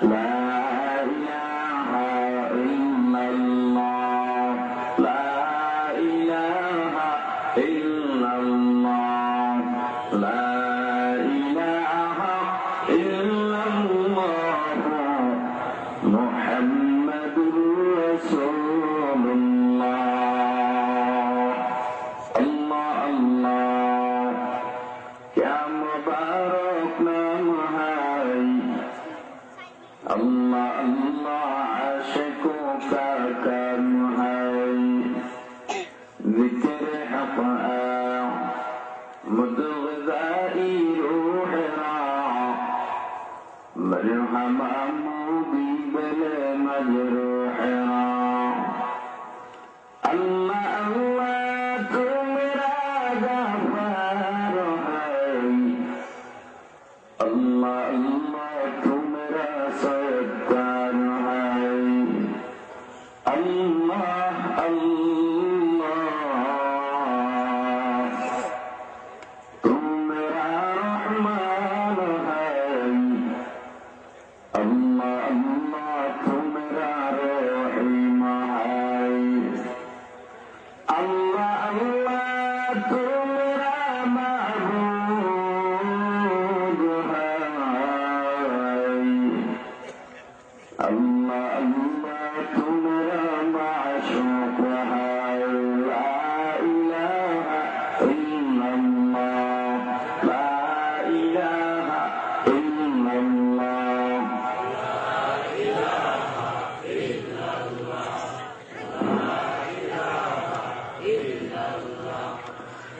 Wow.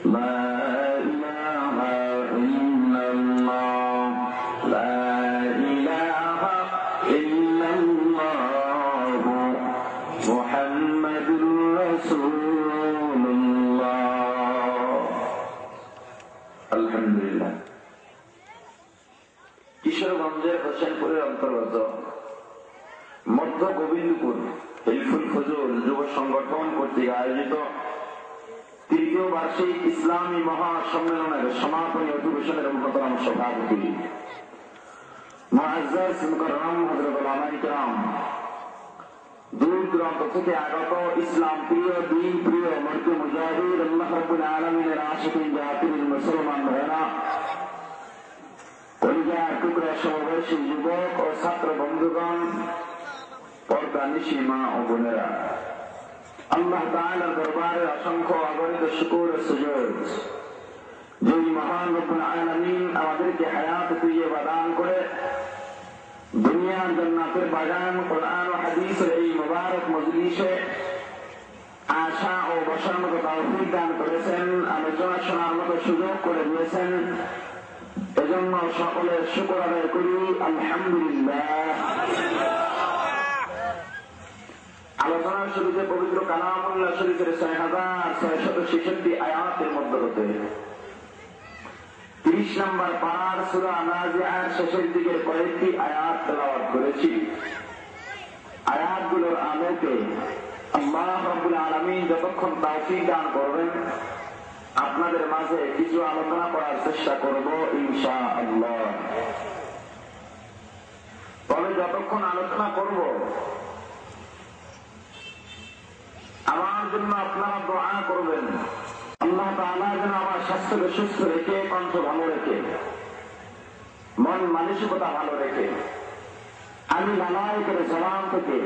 Love. ইসলামী মহাসম্মেলনের সমাপনী অধিবেশনের অন্যতম সভাপতি দূর দূরান্ত থেকে আগত ইসলাম প্রিয়, দিন প্রিয়, মর্ক মুজাহিদ, আল্লাহ রাব্বুল আলামিনের আশিকিন জাতির মুসলমান যুবক ও ছাত্র বন্ধুগণ, পর্দা নিশি মা ও বোনেরা। আল্লাহ তাআলার দরবারে অসংখ্য অগণিত শুকর ও সুযোগ যেই মহান রব্বুল আলামিন আমাদেরকে হায়াত দিয়ে বাদান করে দুনিয়ার জান্নাতের বাগান কোরআন ও হাদিসের এই মোবারক মজলিসে আশা ও বসার মতো তৌফিক দান করেছেন আলোচনা শোনার মতো সুযোগ করে দিয়েছেন এজন্য সকলের শুকর আদায় করি আলহামদুলিল্লাহ আলোচনার শুরুতে পবিত্র কালামুল্লাহ শরীফের ছয় হাজার ছয় শত ছেষট্টি আয়াতের হতে তিরিশ নম্বর পার সুরা নাজিয়ার শেষের দিকে কয়েকটি আয়াত তেলাওয়াত করেছি। আয়াতগুলোর আলোকে আল্লাহ রব্বুল আলমী যতক্ষণ তাওফিক দান করবেন, আপনাদের মাঝে কিছু আলোচনা করার চেষ্টা করব ইনশা আল্লাহ তবে যতক্ষণ আলোচনা করব আমার জন্য আপনারা দোয়া করবেন। আল্লাহ তাআলা যেন আমার স্বাস্থ্যকে সুস্থ রেখে, কণ্ঠ ভালো রেখে, মন মানসিকতা ভালো রেখে, আমি নানাই করে জবান থেকে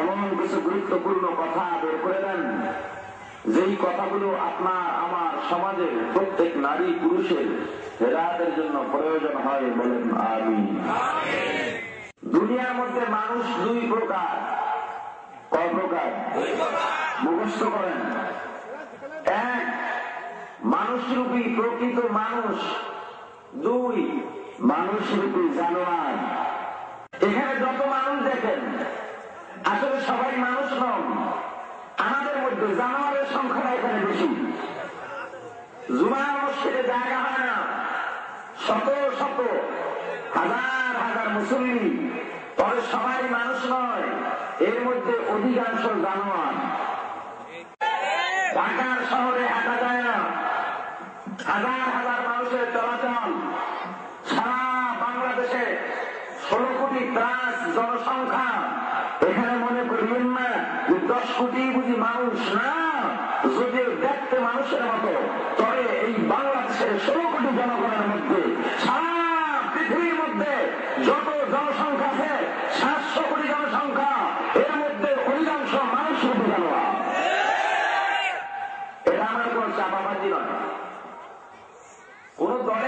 এমন কিছু গুরুত্বপূর্ণ কথা বের করে দেন, যেই কথাগুলো আপনার, আমার সমাজের প্রত্যেক নারী পুরুষের হেদায়তের জন্য প্রয়োজন হয় বলেন আমি দুনিয়ার মধ্যে মানুষ দুই প্রকার। কয় প্রকার? মুখস্থ করেন। এক, মানুষরূপী প্রকৃত মানুষ। দুই, মানুষরূপী জানোয়ার। এখানে যত মানুষ দেখেন, আসলে সবাই মানুষ নন। আমাদের মধ্যে জানোয়ারের সংখ্যাটা এখানে বেশি। জুমার মসজিদে জায়গা হয় না। শত শত, হাজার হাজার মুসলিম তবে সবাই মানুষ নয়, এর মধ্যে অধিকাংশ জানোয়ার। ঢাকার শহরে হাঁটা যায় না। হাজার হাজার মানুষের চলাচল সারা বাংলাদেশে ষোলো কোটি ত্রাস জনসংখ্যা। এখানে মনে করিবেন না যে দশ কোটি বুঝি মানুষ না যদি দেখতে মানুষের মতো। তবে এই বাংলাদেশের ষোলো কোটি জনগণের মধ্যে, সারা পৃথিবীর মধ্যে যত জনসংখ্যা আছে, সাতশো কোটি জনসংখ্যা এর মধ্যে অধিকাংশ মানুষ শুধু জানোয়ার এটা আমার কোন চাপাবাজি নয় কোন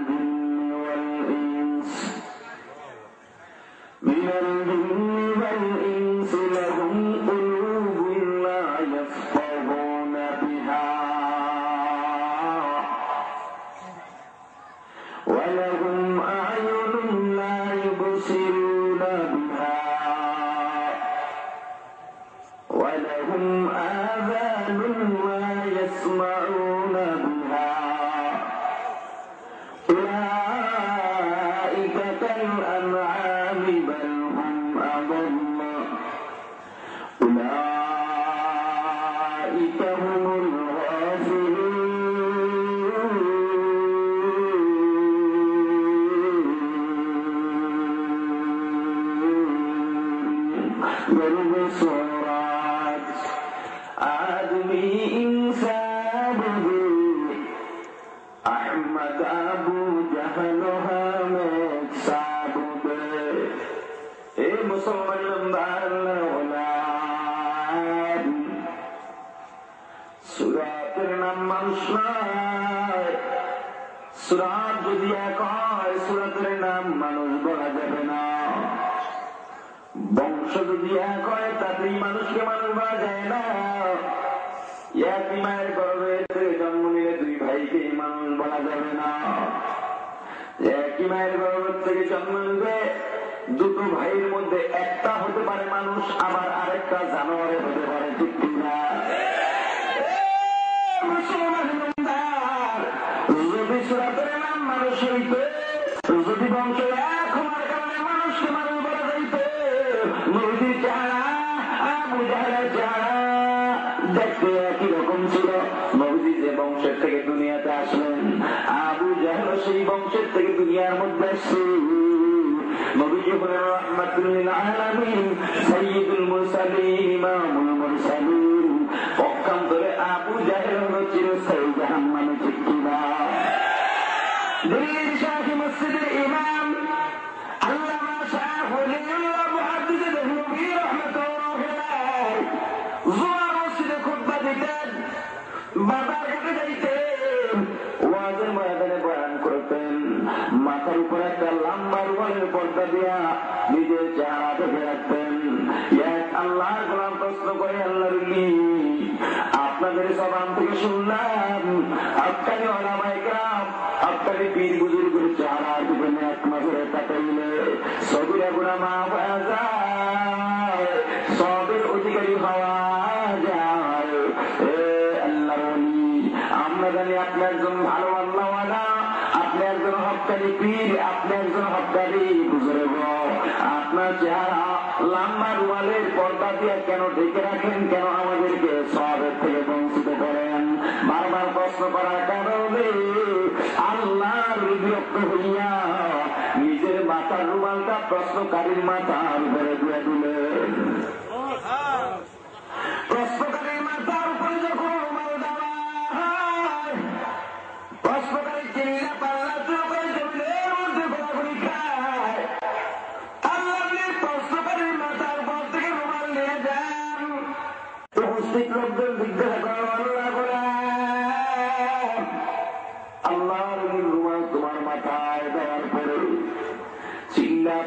দেখতে একই রকম ছিল। নবী যে বংশের থেকে দুনিয়াতে আসলেন, আবু জাহেল সেই বংশের থেকে দুনিয়ার মধ্যে আসছে। আবু জাহেল হলো চিরস্থায়ী জাহান্নামে ঠিক প্রশ্নকারীর মাথার উপরে দিয়ে দিলেন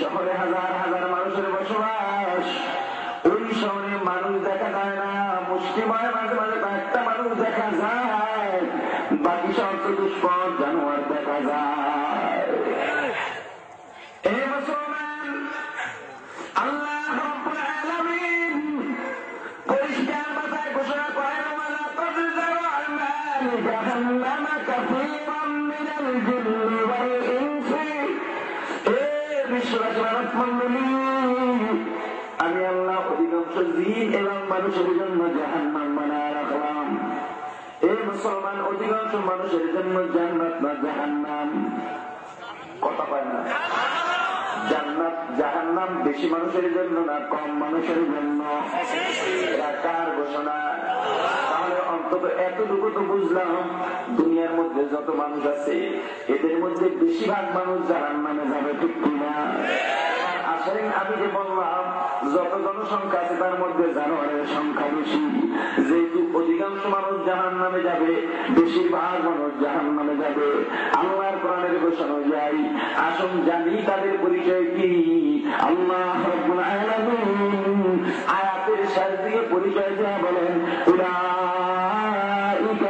শহরে হাজার হাজার মানুষের মানুষের জন্য জাহান্নাম বানায় রাখলাম। এই মুসলমান অধিকাংশ মানুষের জন্য জান্নাত না জাহান্নাম। কথা পায় না। জান্নাত, জাহান্নাম বেশি মানুষের জন্য না, কম মানুষের জন্য? ঘোষণা? তাহলে অন্তত এতটুকু তো বুঝলাম, দুনিয়ার মধ্যে যত মানুষ আছে, এদের মধ্যে বেশিরভাগ মানুষ জাহান্নামে যাবে ঠিক কিনা। আমি যে বললাম, যত জনসংখ্যা আছে তার মধ্যে জানোয়ারের সংখ্যা বেশি। যেহেতু অধিকাংশ মানুষ জাহান নামে যাবে, বেশিরভাগ মানুষ জাহান নামে যাবে। আল্লাহর কোরআনের ঘোষণা অনুযায়ী আসুন জানি তাদের পরিচয় কি? আল্লাহ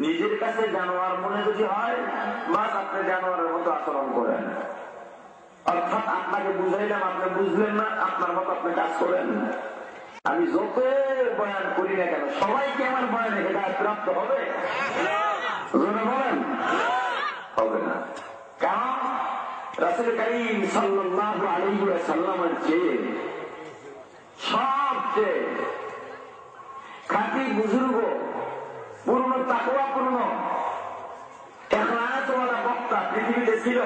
নিজের কাছে জানোয়ার মনে যদি হয়, বাস আপনি জানোয়ারের মতো আচরণ করেন। অর্থাৎ আপনাকে বুঝাইলাম, আপনি বুঝলেন না, আপনার মতো আপনি কাজ করেন। আমি যত বয়ান করি না কেন, সবাইকে আমার বয়ানে হেদায়ত প্রাপ্ত হবে? বলেন? হবে না। কারণ রাসুল করিম সাল্লাল্লাহু আলাইহি ওয়াসাল্লামের চেয়ে সবচেয়ে খাঁটি বুজুর্গ পূর্ণ তাকওয়াপূর্ণ এখলাসওয়ালা বক্তা পৃথিবীতে ছিল।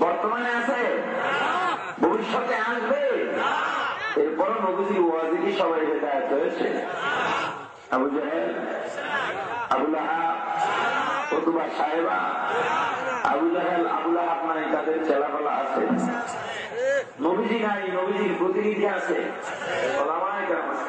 বর্তমানে আছে। ভবিষ্যতে আসবে। এরপর নবীজি ওয়াজি কি সবাই হেদায়ত হয়েছে আবু অথবা সাহেবা আবু জাহেল মানে তাদের আছে। নবীজি নাই নবীজির প্রতিনিধি আছে। ওলামায় গ্রাম আছে।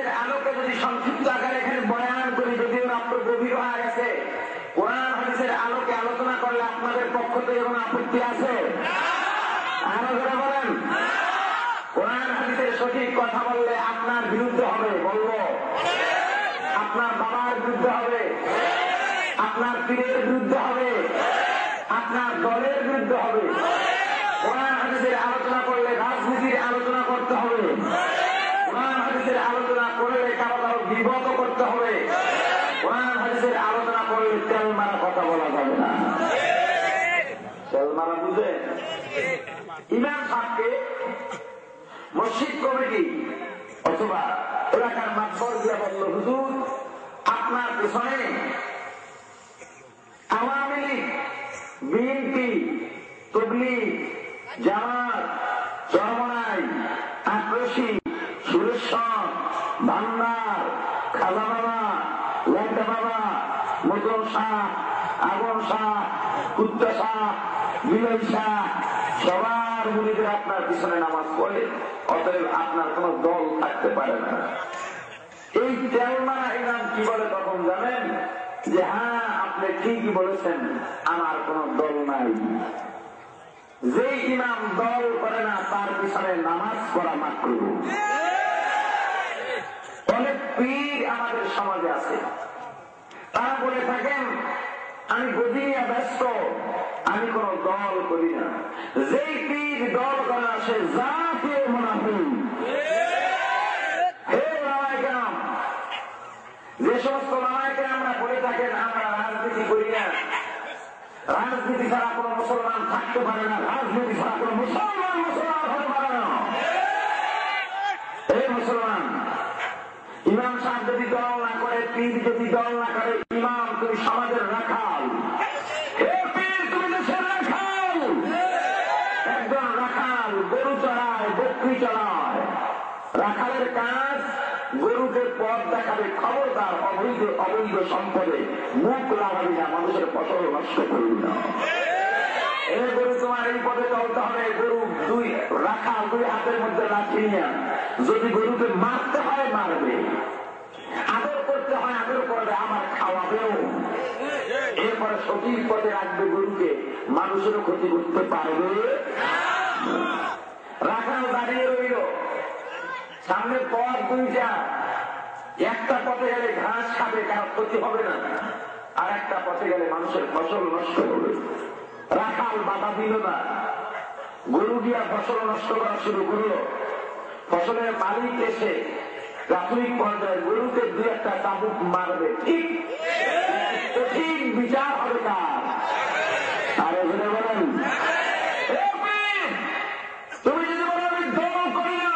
হাদিসের আলোকে যদি সংক্ষিপ্ত আকারে এখানে বয়ান করি, যদিও রাত্র গভীর হয়ে গেছে। কোরআন হাদিসের আলোকে আলোচনা করলে আপনাদের পক্ষ থেকে কোনো আপত্তি আছে? বলেন। কোরআন হাদিসের সঠিক কথা বললে আপনার বিরুদ্ধে হবে, বলব। আপনার বাবার বিরুদ্ধে হবে। আপনার পীরের বিরুদ্ধে হবে। আপনার দলের বিরুদ্ধে হবে। কোরআন হাদিসের আলোচনা করলে রাজনীতির আলোচনা করতে হবে। কোরআন হাদিসের আলোচনা করলে কারও কারও করতে হবে। কোরআন হাদিসের আলোচনা করলে তেল মারা কথা বলা যাবে না। তেল মারা বুঝে? ইমাম সাহকে মসজিদ কমিটি অথবা এলাকার মাতবর দিয়া বলল, হুজুর, আপনার পেছনে আওয়ামী লীগ, বিএনপি, তবলিগ, জামাত চরমনাই আক্রোশী সবার মুড়িদের আপনার পিছনে নামাজ পড়ে, অতএব আপনার কোন দল থাকতে পারে না। এই তেলমারা ইমাম কি বলে তখন জানেন? যে হ্যাঁ আপনি ঠিকই বলেছেন, আমার কোন দল নাই। যে ইমাম দল করে না, তার পিছনে নামাজ পড়া মাত্র। পীর আমাদের সমাজে আছে। তারা বলে থাকেন আমি বুঝিয়া ব্যস্ত আমি কোন দল করি না। যেই পীর দল করে না সে জাতীয় মুনাফি যে সমস্ত মামাকে আমরা বলে থাকেন আমরা রাজনীতি করি না। রাজনীতি ছাড়া কোনো মুসলমান থাকতে পারে না। রাজনীতি ছাড়া কোনো মুসলমান মুসলমান হতে পারে না। এই মুসলমান ইমাম সাহেব যদি দল না করে পীর যদি দল না করে ইমাম তুমি সমাজের রাখাল হে পীর তুমি দেশের রাখাল একজন রাখাল গরু চড়ায় বকরি চড়ায় রাখালের কাজ খবরদার অবৈধ অবৈধ সম্পদে মুখ লাগাবি না, মানুষের ফসল নষ্ট করবি না। এ গরু তোমার এই চলতে হবে, গরু দুই রাখা, দুই হাতের মধ্যে যদি গরুকে মারতে হয়, মারবে। আদর করতে হয়, আদর করবে আমার খাওয়াবেও। এরপরে সঠিক পথে রাখবে গরুকে, মানুষেরও ক্ষতি করতে পারবে। রাখাল দাঁড়িয়ে রইল। সামনে পথ দুইটা। একটা পথে গেলে ঘাস খাবে, কারও ক্ষতি হবে না। আর একটা পথে গেলে মানুষের ফসল নষ্ট হবে। রাখাল বাধা দিল না। গরু দিয়া ফসল নষ্ট করা শুরু করল। ফসলের মালিক এসে প্রাথমিক পর্যায়ে গরুকে দু একটা চাবুক মারবে। ঠিক ঠিক বিচার হবে কার আর এখানে বলেন "এ পীর, তুমি যদি বলো আমি দল করি না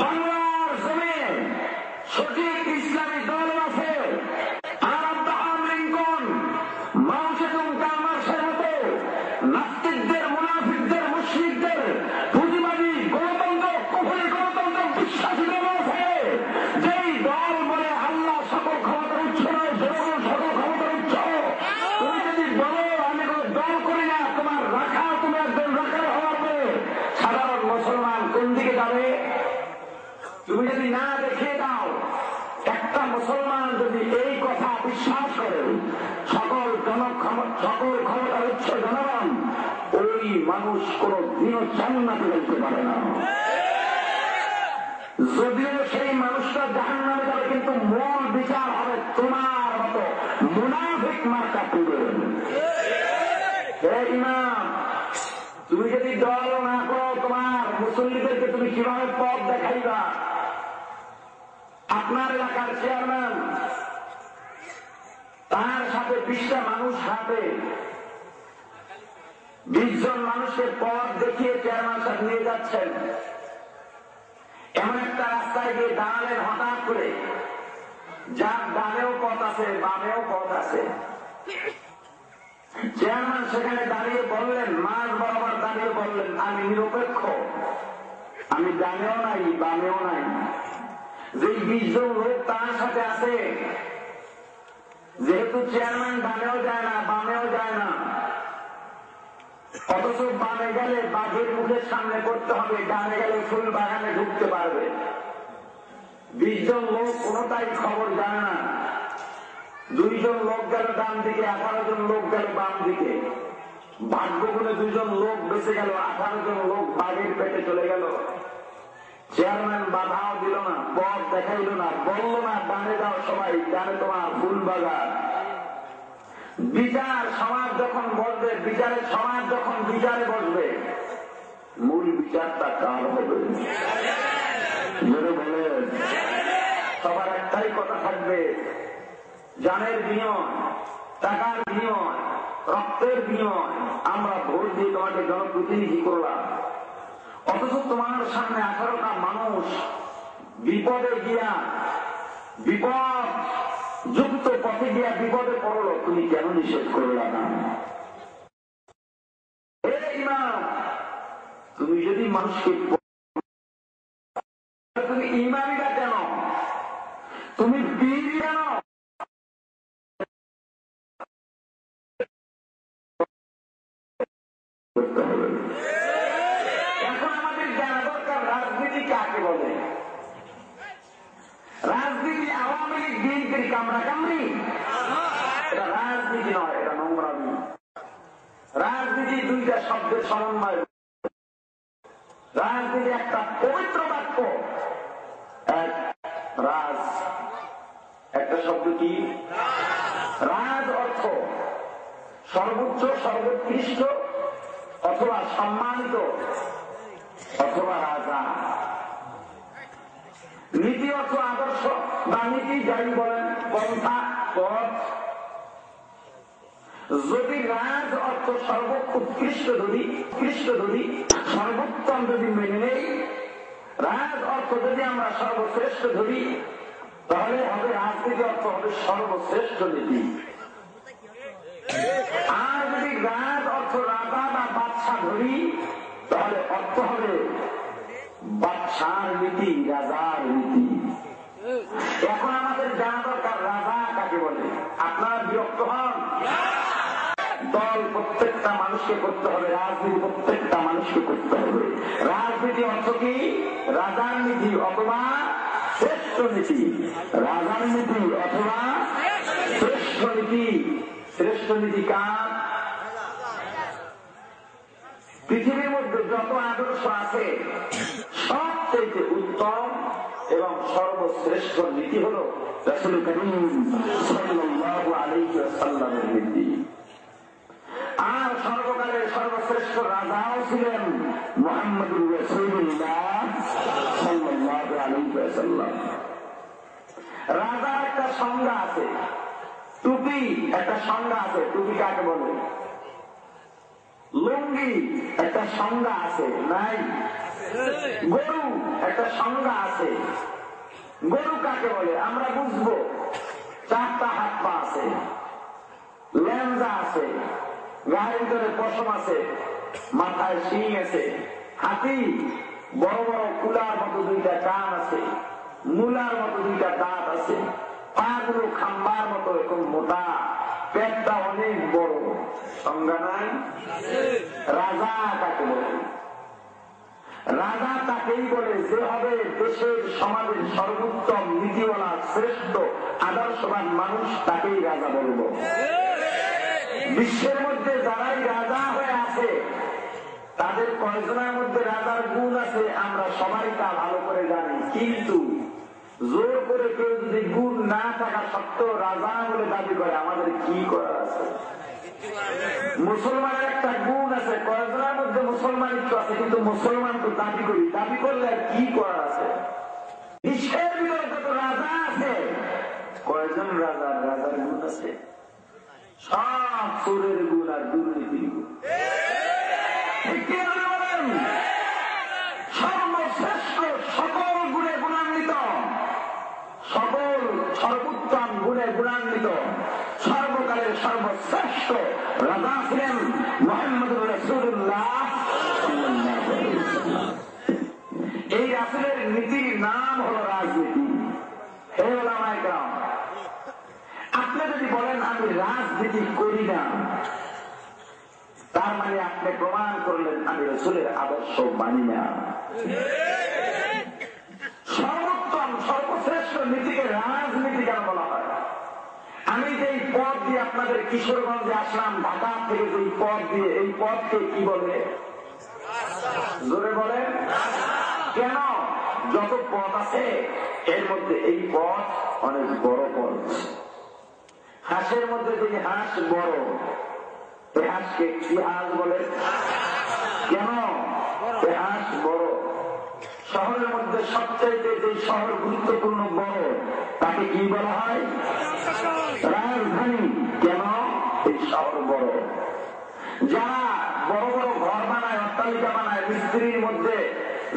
বাংলার জমে সঠিক ইসলামী দল আছে আর আব্রাহাম লিঙ্কন মাও সেতুং কামার্সের মতো নাস্তিকদের মুনাফিকদের মুশ্রিকদের পুঁজিবাদী গণতন্ত্র কুফরি গণতন্ত্র বিশ্বাসী দল আছে যেই দল বলে আল্লাহ সকল ক্ষমতার উচ্চ নয় জনগণ সকল ক্ষমতার উচ্চ তুমি যদি বলো আমি কোনো দল করি না তোমার রাখা তুমি একজন রাখার হওয়ার পরে সাধারণ মুসলমান কোন দিকে যাবে তুমি যদি না দেখিয়ে দাও একটা মুসলমান যদি এই কথা বিশ্বাস করে, সকল জনক্ষম, সকল ক্ষমতার উচ্চ জনগণ ওই মানুষ কোন দিনও জান্নাতে যেতে পারে না। যদিও সেই মানুষটা জাহান নামে যাবে, কিন্তু মূল বিচার হবে তোমার মতো মুনাফিক মার্কা পুরো তুমি যদি দল না করো, তোমার মুসল্লিদেরকে তুমি কীভাবে পথ দেখাইবা? আপনার এলাকার চেয়ারম্যান, তার সাথে বিশটা মানুষ হাতে বিশ জন মানুষের পথ দেখিয়ে চেয়ারম্যান সাহেব নিয়ে যাচ্ছেন। এমন একটা রাস্তায় গিয়ে দাঁড়ালেন হঠাৎ করে। যার ডানেও পথ আছে, বামেও পথ আছে। চেয়ারম্যান সেখানে দাঁড়িয়ে বললেন মাঝ বরাবর দাঁড়িয়ে বললেন, আমি নিরপেক্ষ। আমি ডানেও নাই, বামেও নাই। যে বিশ জন লোক তার সাথে আছে। যেহেতু চেয়ারম্যান ডানেও যায় না, বামেও যায় না। অথচ বামে গেলে বাঘের মুখের সামনে করতে হবে, ডানে গেলে ফুল বাগানে ঢুকতে পারবে। বিশ জন লোক কোনটাই খবর জানে না। দুইজন লোক গেল ডান দিকে, আঠারো জন লোক গেল বাম দিকে। ভাগ্য গুণে দুজন লোক বেঁচে গেল, আঠারো জন লোক বাঘের পেটে চলে গেল। চেয়ারম্যান বাধাও দিল না, পথ দেখাইল না, বলল না ডানে যাও সবাই ডানে তোমার ফুল বাগান। বিচার, সমাজ যখন বসবে, বিচারের সমাজ যখন বিচারে বসবে, মূল বিচারটা কার হবে? জোরে বলেন। সবার একটাই কথা থাকবে, জানের বিনিময়, টাকার বিনিময়, রক্তের বিনিময়। আমরা ভোট দিয়ে তোমাকে জনপ্রতিনিধি করলাম। অথচ তোমার সামনে আঠারোটা মানুষ বিপদে গিয়া, বিপদ যুক্ত পথে গিয়া বিপদে পড়ল, তুমি কেন নিষেধ করলা না? তুমি যদি মানুষকে তুমি ইমামিটা কেন? তুমি বীর কেন? করতে হবে এখন আমাদের জানা দরকার রাজনীতি কাকে বলে রাজনীতি আওয়ামী লীগ বিএনপির কামড়া কামড়ি এটা রাজনীতি নয় এটা নোংরামি রাজনীতি দুইটা শব্দের সমন্বয়। রাজনীতি একটা পবিত্র বাক্য। এক, রাজ। একটা শব্দ কি? রাজ অর্থ সর্বোচ্চ, সর্বোৎকৃষ্ট অথবা সম্মানিত অথবা রাজা। নীতি অর্থ আদর্শ বা নীতি যাই বলেন, পন্থা, পথ যদি রাজ অর্থ সর্ব উৎকৃষ্ট ধরি উৎকৃষ্ট ধরি সর্বোত্তম যদি মেনে নেই, রাজ অর্থ যদি আমরা সর্বশ্রেষ্ঠ ধরি তাহলে হবে রাজনীতি অর্থ হবে সর্বশ্রেষ্ঠ নীতি। আর যদি রাজ অর্থ রাজা বা বাদশা ধরি তাহলে অর্থ হবে বাদশার নীতি, রাজার নীতি। এখন আমাদের জানা দরকার, রাজা কাকে বলে? আপনার বিরক্ত হন? দল প্রত্যেকটা মানুষকে করতে হবে, রাজনীতি প্রত্যেকটা মানুষকে করতে হবে। রাজনীতি অর্থ কি? রাজার নীতি অথবা শ্রেষ্ঠ নীতি। রাজার নীতি অথবা শ্রেষ্ঠ নীতি। শ্রেষ্ঠ নীতি কার? পৃথিবীর মধ্যে যত আদর্শ আছে সবচেয়ে উত্তম এবং সর্বশ্রেষ্ঠ নীতি হল রসুল করিম সাল্লাল্লাহু আলাইহি ওয়াসাল্লামের নীতি। আর সর্বকালের সর্বশ্রেষ্ঠ রাজাও ছিলেন ওয়াসাল্লাম। রাজার একটা সংজ্ঞা আছে। টুপি একটা সংজ্ঞা আছে। টুপি কাকে বলে? লুঙ্গি একটা সংজ্ঞা আছে। নাই। গরু একটা সংজ্ঞা আছে। গরু কাকে বলে? আমরা বুঝব। চারটা হাত পা আছে। ল্যাঞ্জা আছে। গায়ের ভিতরে পশম আছে, মাথায় শিং আছে, হাতি, বড় বড় কুলার মতো দুইটা আছে, মূলার মতো দুইটা দাঁত আছে খাম্বার মতো মোটা, পেটটা অনেক বড়। সংজ্ঞা নাই? রাজা কাকে বলে। রাজা তাকেই বলে যে হবে দেশের সমাজের সর্বোত্তম নীতিওয়ালা শ্রেষ্ঠ, আদর্শবান মানুষ, তাকেই রাজা বলব। বিশ্বের মধ্যে যারাই রাজা হয়ে আছে, তাদের কয়জনের মধ্যে রাজার গুণ আছে, আমরা সবাই তা ভালো করে জানি। কিন্তু জোর করে কেউ যদি গুণ না থাকা সত্ত্বেও রাজা বলে দাবি করে, আমাদের কি করার আছে? মুসলমানের একটা গুণ আছে কয়েকজনের মধ্যে মুসলমানিত্ব আছে, কিন্তু মুসলমান তো দাবি করি। দাবি করলে আর কি করার আছে? বিশ্বের ভিতরে যত রাজা আছে? কয়জন রাজার রাজার গুণ আছে? সব চোরের গুণ আর ঠিক কি না বলেন? সর্বশ্রেষ্ঠ সকল গুণে গুণান্বিত সকল সর্বোত্তম গুণে গুণান্বিত সর্বকালের সর্বশ্রেষ্ঠ রাজা ছিলেন মোহাম্মদ রসুল্লাহ এই রাসুলের নীতির নাম হল রাজনীতি হে ওলামায় গ্রাম আপনি যদি বলেন আমি রাজনীতি করি না তার মানে আপনি প্রমাণ করলেন আমি আদর্শ মানি সর্বোত্তম, সর্বশ্রেষ্ঠ নীতিকে রাজনীতি কেন বলা হয়? আমি যে এই পথ দিয়ে আপনাদের কিশোরগঞ্জে আসলাম, ঢাকা থেকে যে পথ দিয়ে, এই পথকে কি বলে? জোরে বলে কেন? যত পথ আছে, এর মধ্যে এই পথ অনেক বড় পথ। হাঁসের মধ্যে যে হাঁস বড় এই হাঁসকে বলে? কেন? এই বড়। শহরের মধ্যে সবচাইতে যে শহর গুরুত্বপূর্ণ বড়, তাকে কি বলা হয়? রাজধানী। কেন? এই শহর বড়। যারা বড় বড় ঘর বানায়, অট্টালিকা বানায়, মিস্ত্রির মধ্যে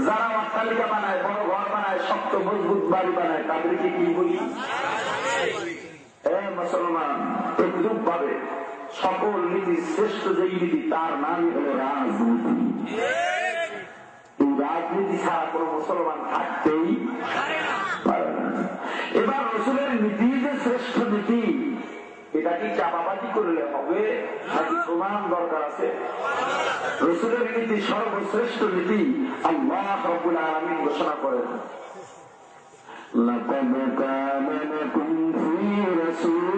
যারা অট্টালিকা বানায়, বড় ঘর বানায়, শক্ত, মজবুত বাড়ি বানায়, তাদেরকে কি বলি? মুসলমান পাবে সকল নীতি শ্রেষ্ঠ যেই নীতি তার নামই হল রাজনীতি এই রাজনীতি ছাড়া কোন মুসলমান থাকতেই পারে না এবার রসুলের নীতি যে শ্রেষ্ঠ নীতি এটা কি চাপাবাজি করলে হবে নাকি প্রমাণ দরকার আছে রসুলের নীতি সর্বশ্রেষ্ঠ নীতি আল্লাহ রবুল আলমী ঘোষণা করেন لقد كان لكم في رسول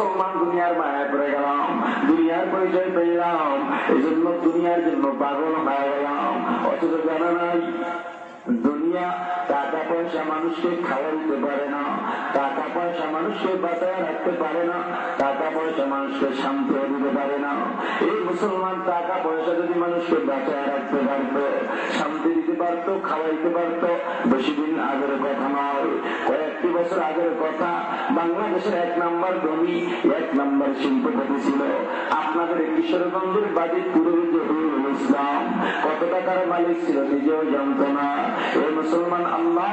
মুসলমান দুনিয়ার মায়া পড়ে গেলাম। দুনিয়ার পরিচয় পেলাম। এই জন্য দুনিয়ার জন্য পাগল হয়ে গেলাম। অথচ জানা নাই, দুনিয়া পয়সা মানুষকে খাওয়াইতে পারে না, টাকা পয়সা মানুষকে বাঁচায় রাখতে পারে না, টাকা পয়সা মানুষকে শান্তি দিতে পারে না। এই মুসলমান টাকা পয়সা যদি মানুষকে বাঁচায় রাখতে পারত, শান্তি দিতে পারত, খাওয়াইতে পারত, বেশি দিন আগের কথা নয়, কয়েকটি বছর আগের কথা, বাংলাদেশের এক নম্বর ধনী এক নম্বর শিল্পপতি ছিল। আপনাদের কিশোরগঞ্জের বাজিতপুরের জহিরুল ইসলাম, কত টাকার মালিক ছিল নিজেও জানত না। এই মুসলমান আল্লাহ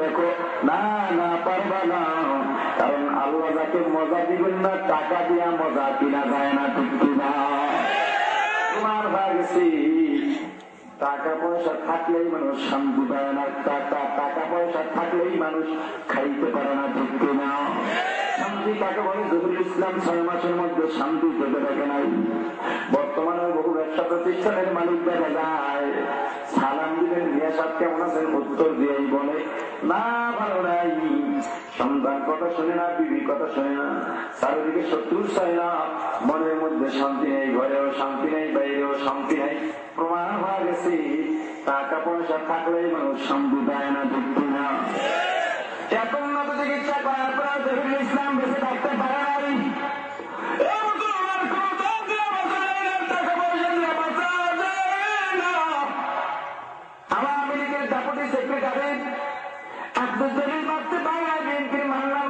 দেখো, না না, পারবা না। কারণ আল্লাহ যাকে মজা দিবেন না, টাকা দিয়া মজা কিনা যায় না, ঠিক কিনা? তোমার ভাগছি টাকা পয়সা থাকলেই মানুষ শান্তি পায় না, টাকা টাকা পয়সা থাকলেই মানুষ খাইতে পারে না, ঠিক না শান্তি কাকে বলে? জহুরুল ইসলাম ছয় মাসের মধ্যে শান্তি পেতে থাকে নাই ব্যবসা প্রতিষ্ঠানের মালিক দেখা যায়। সালাম দিলেন মিয়া সাহেব কেমন আছেন উত্তর দিয়েই বলে, না, ভালো নাই। সন্তান কথা শোনে না, বিবি কথা শোনে না। চারিদিকে শত্রু চায় না। মনের মধ্যে শান্তি নেই ঘরেও শান্তি নেই, বাইরেও শান্তি নেই। প্রমাণ হয়ে গেছে। টাকা পয়সা থাকলেই মানুষ শান্তি পায় না দেখতে না। এত উন্নত চিকিৎসা করার পর ইসলাম বেঁচে থাকতে পারে নাই সেক্রেটারি আব্দুল নাই বিএনপির মান্না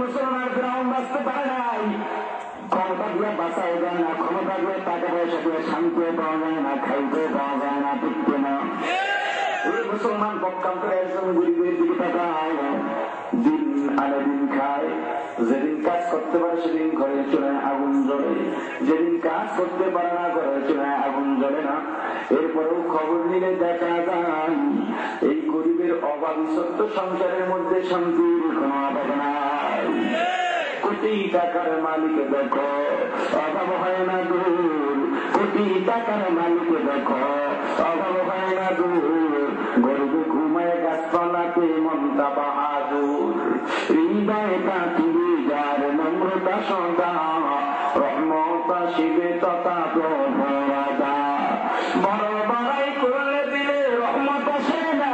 মুসলমান না টাকা শান্তিও পাওয়া যায় না না টিকতে না। মুসলমান পক্ষান্তরে একজন গরিবের দিকে তাকায়। দিন আনে দিন খায়। যেদিন কাজ করতে পারে সেদিন চুলায় আগুন জ্বলে। যেদিন কাজ করতে পারে না চুলায় আগুন জ্বলে না। এরপরেও খবর নিলে দেখা যায়, এই গরিবের অভাবী সত্য সংসারের মধ্যে শান্তির কোনো অভাব নাই। কোটি টাকার মালিক দেখো, অভাব হয় না দূর। কোটি টাকার মালিক দেখো, অভাব হয় না দূর। গরিবে ঘুমায় গাছতলাতে মমতা বাহাদুর দেয় না তিনি যার নম্রতা সদা রহমত শিবে তথা প্রভরাদা বড় বড়াই করলে দিলে রহমত আসে না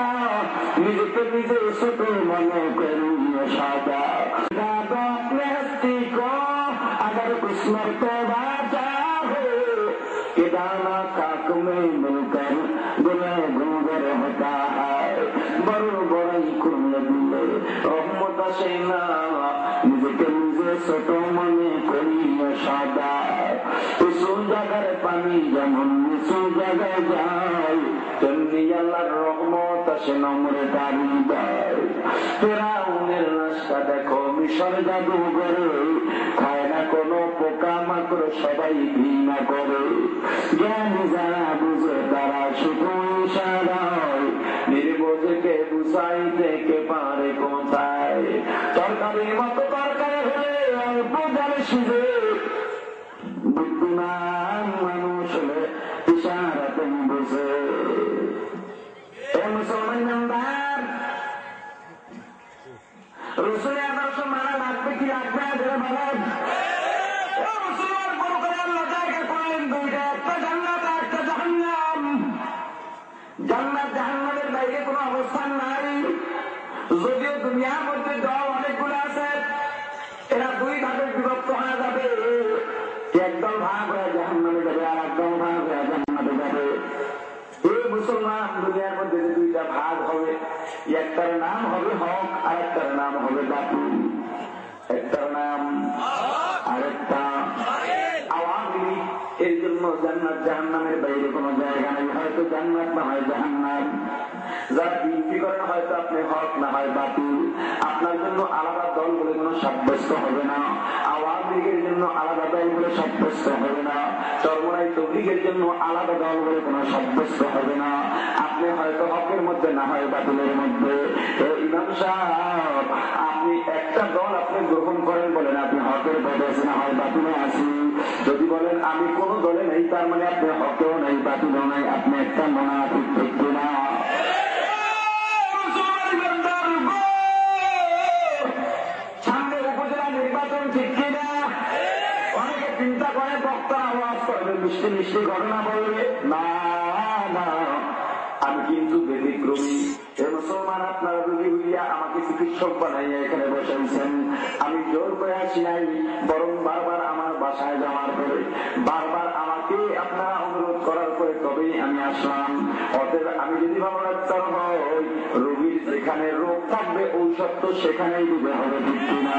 নিজেকে নিজে ছোট মনে করুন সাদা দাদা প্লাস্টিক আগার কৃষ্ণর তো ছোট মনে করি সাদা। উঁচু জায়গার পানি যেমন নিচু জায়গায় যায়, তেমনি আল্লাহর রহমত আসে নম্রে দাঁড়ি দেয়। ফেরাউনের রাস্তা দেখো, মিশর জাদু করে খায় না কোনো পোকা মাকড় সবাই ঘৃণা করে। জ্ঞান যারা বুঝে, তারা শুধু ইশারায়। নির্বোধকে বুঝাইতে কে পারে কোথায়? সিজে বুদ্ধিমান মানুষ হলে ইশারাতে বুঝে মুসলমান নাম্বার রসুলের আদর্শ মানা লাগবে কি লাগবে না ধরে বাইরে কোনো অবস্থান নাই যদিও দুনিয়ার মধ্যে দল অনেকগুলো আছে এরা দুই ভাগে বিভক্ত হয়ে যাবে একদল ভাগ হয়ে জাহান্নামে যাবে আর একদল ভাগ হয়ে জান্নাতে যাবে এই মুসলমান দুনিয়ার মধ্যে যে দুইটা ভাগ হবে একটার নাম হবে হক আর একটার নাম হবে বাতিল একটার নাম আরেকটা আওয়ামী লীগ জন্য জান্নাত জাহান্নামের বাইরে কোনো জায়গা নেই হয়তো জান্নাত না হয় জাহান্নাম যারা বিনতি করেন হয়তো আপনি হক না হয় বাতিল আপনার জন্য আলাদা দল বলে কোনো সাব্যস্ত হবে না আওয়ামী লীগের জন্য আলাদা সাব্যস্ত হবে না। জন্য আলাদা দল বলে সাব্যস্ত হবে না। আপনি হয়তো হকের মধ্যে না হয় বাতিলের মধ্যে। ইমাম সাহেব, আপনি একটা দল আপনি গ্রহণ করেন বলেন, আপনি হকের পথে আছেন না হয় বাতিলে আছি যদি বলেন, আমি কোন দলে নেই, তার মানে আপনি হকেও নেই, বাতিলও নাই। আপনি একটা মনাফিক ঠিক না। করে বক্তারা আওয়াজ করবে মিষ্টি মিষ্টি ঘটনা বলবে, না না, আমি কিন্তু ব্যতিক্রমী। মুসলমান আপনারা রুগী হইয়া আমাকে চিকিৎসক বানাইয়া এখানে বসাইছেন, আমি জোর করে আসি নাই, বরং বারবার আমার বাসায় যাওয়ার পরে, বারবার আমাকে আপনারা অনুরোধ করার পরে তবেই আমি আসলাম। অতএব আমি যদি ডাক্তার হই, রোগীর যেখানে রোগ থাকবে, ঔষধ তো সেখানেই দিতে হবে কিনা?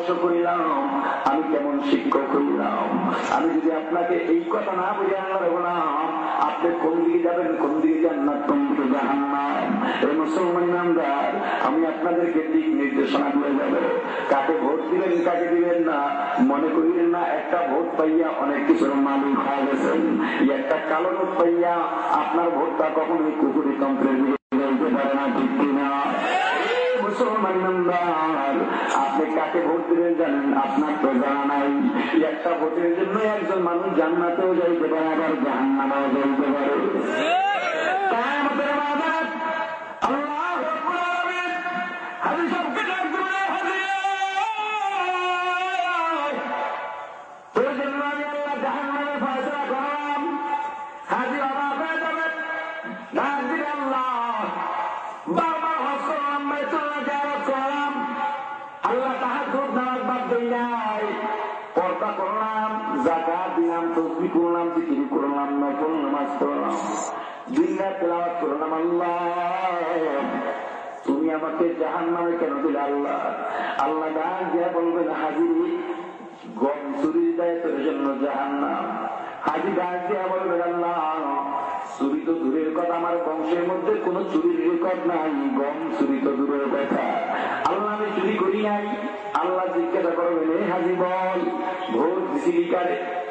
পথ প্রদর্শক হইলাম আমি কেমন শিক্ষক হইলাম। আমি যদি আপনাকে এই কথা না আল্লাহ বললাম আপনি কোন দিকে যাবেন, কোন দিকে জান্নাত কোন দিকে জাহান্নাম? এই মুসলমান নামদার, আমি আপনাদেরকে দিক নির্দেশনা দিয়ে যাব। কাকে ভোট দিবেন, কাকে দিবেন না, মনে করিলেন না, একটা ভোট পাইয়া অনেক কিছুর মালিক হয়ে গেছেন। একটা কালো নোট পাইয়া আপনার ভোটটা কখনোই কুকুরি দিকে পারে না, ঠিক কিনা? আপনি কাকে ভোট দিলেন জানেন? আপনার তো জানা নাই। একটা ভোটের জন্য একজন মানুষ জান্নাতেও যাইতে পারে আবার জাহান্নামেও যাইতে পারে। তাই আমাদের আমাকে জাহান নামে কেন দিলে আল্লাহ? আল্লাহ গান যা বলবেন হাজিরি গম চুরি দেয় তোর জন্য জাহান নাম হাজি গান দিয়া বলবেন, আল্লাহ, চুরি তো দূরের কথা, আমার বংশের মধ্যে কোন চুরির রেকর্ড নাই। গম চুরি তো দূরের কথা আল্লাহ আমি চুরি করি নাই। আল্লাহ জিজ্ঞাসা করবেন এই হাজি, বল, ভোট দিছিলি